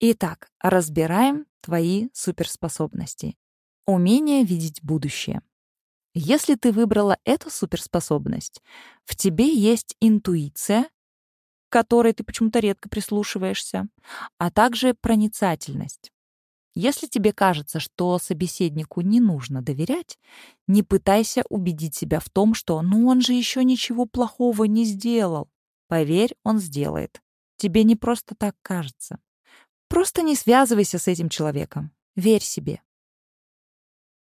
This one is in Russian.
Итак, разбираем твои суперспособности. Умение видеть будущее. Если ты выбрала эту суперспособность, в тебе есть интуиция, к которой ты почему-то редко прислушиваешься, а также проницательность. Если тебе кажется, что собеседнику не нужно доверять, не пытайся убедить себя в том, что «ну он же еще ничего плохого не сделал». Поверь, он сделает. Тебе не просто так кажется. Просто не связывайся с этим человеком. Верь себе.